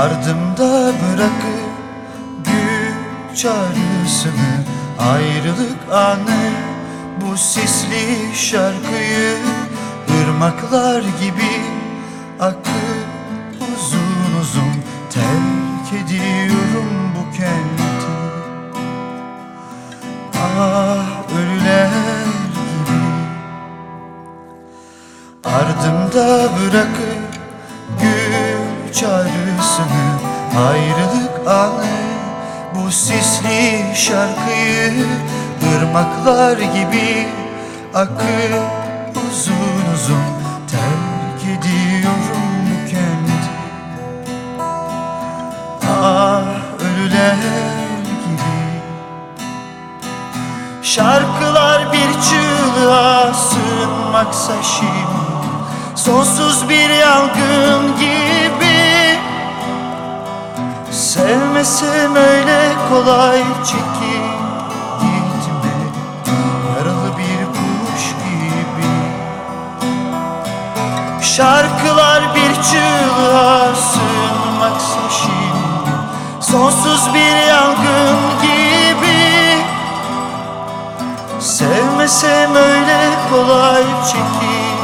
Ardımda bırakıp güç çağrısını Ayrılık anı bu sisli şarkıyı ırmaklar gibi akıp uzun uzun terk ediyorum bu kenti. Ah ölüler gibi. Ardımda bırakıp gül çağrısını Ayrılık anı bu sisli şarkıyı ırmaklar gibi akıp uzun uzun terk ediyorum bu kenti Ah ölüler gibi. Şarkılar bir çığlığa sığınmaksa şimdi Sonsuz bir yangın gibi Sevmesem öyle kolay çekip gitme. Yaralı bir kuş gibi. Şarkılar bir çığlığa sığınmaksa şimdi Sonsuz bir yangın gibi. Sevmesem öyle kolay çekip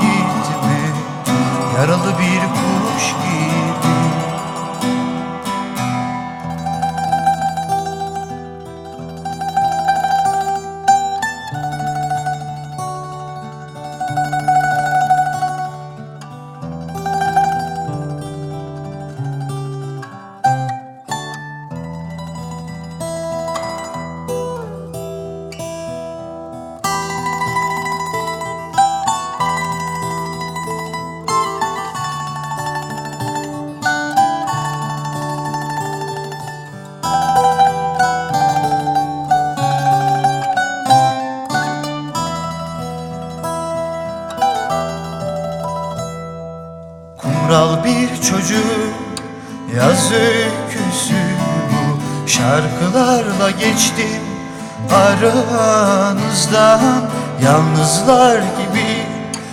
gitme. Yaralı bir kuş gibi Kumral bir çocuk yaz öyküsü bu. Şarkılarla geçtim aranızdan. Yalnızlar gibi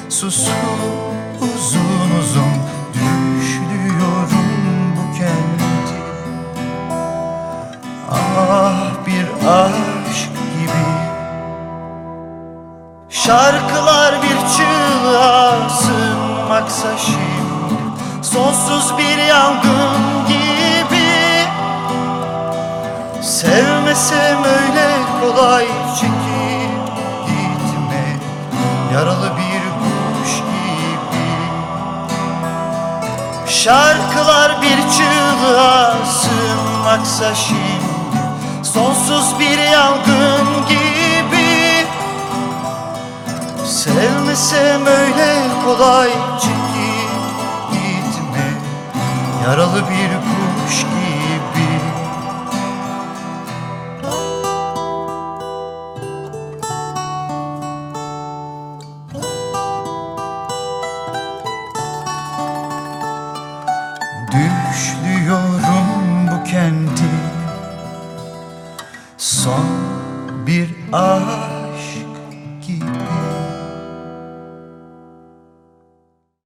susup uzun uzun Düşlüyorum bu kenti. Ah bir aşk gibi. Şarkılar bir çığlığa sığınmaksa şimdi Sonsuz bir yangın gibi. Sevmesem öyle kolay çekip gitme Yaralı bir kuş gibi. Şarkılar bir çığlığa sığınmaksa şimdi. Sonsuz bir yangın gibi. Sevmesem öyle kolay çekip Yaralı bir kuş gibi. Düşlüyorum bu kenti. Son bir ah